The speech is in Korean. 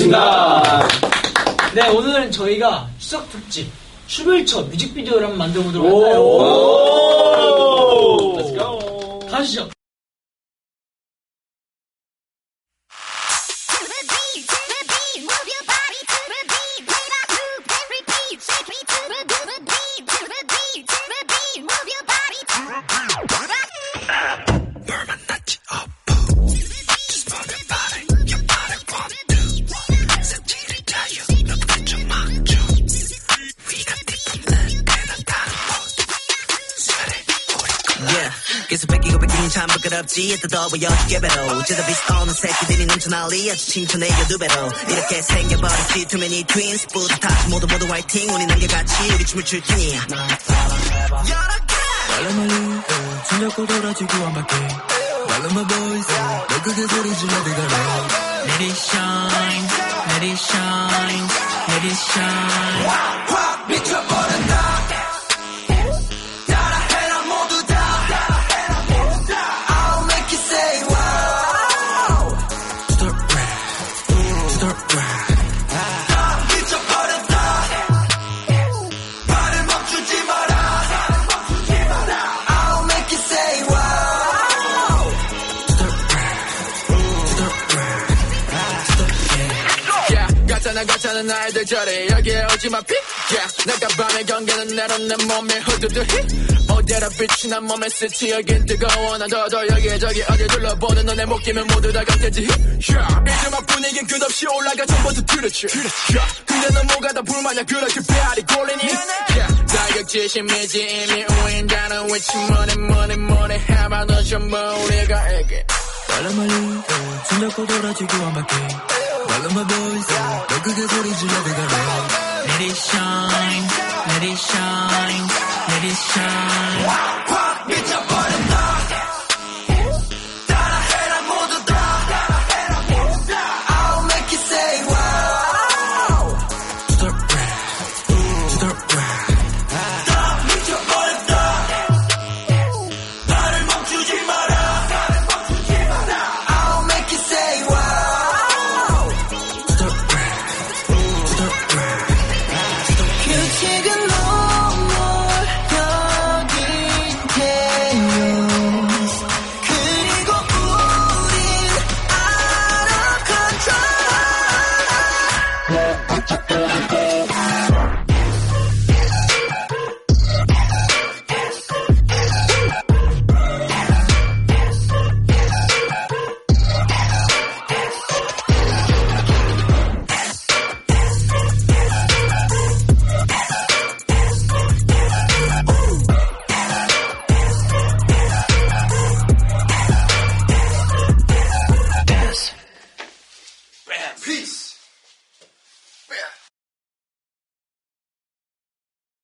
반갑습니다. 네, 오늘은 저희가 추석 특집 슈빌처 뮤직비디오를 한번 만들어 보도록 할까요? 오! Let's go. 가시죠. Yeah. 계속 뺏기고 뺏기는 참 부끄럽지 At the double 여섯 배로 제자비 떠는 새끼들이 넘쳐 난리 아주 칭찬해요 두 배로 이렇게 생겨버렸지 Too many twins 뿌듯하지 모두 모두 화이팅 우리 남겨같이 우리 춤을 출 테니 빨리 멀리 손잡고 돌아지고 한 바퀴 Follow my boys 너 크게 소리 질러 들어가래 Let it shine Let it shine Let it shine To 나 가짜는 나이들 저래 여기에 오지마 픽 yeah, 내가 밤에 경계는 내려 내 몸에 후두두 히. 어디라 빛이 난 몸에 스치 여긴 뜨거워. 난 더더 여기저기 어디 둘러보는 너내 목기면 모두 다 같겠지. 히 yeah, 이제만 분위긴 끝없이 올라가 전부터 들었지. Yeah, 근데 넌 뭐가 다 불만이야? 그렇게 배알이 골리니? Yeah, 자격지심이지. 이미 우인자는 위치 뭐니 뭐니 뭐니. 해봐도 전부 우리가 이게. 빨리 멀리 손잡고 돌아지고 한 바퀴 Follow my boys 너 크게 소리 질러 들어가래 Let it shine Let it shine Let it shine Peace.